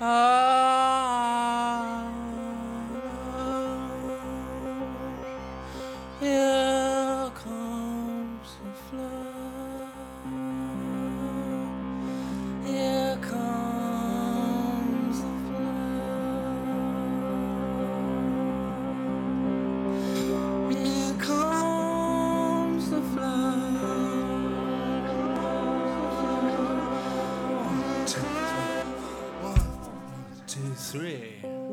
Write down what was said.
Ah, three.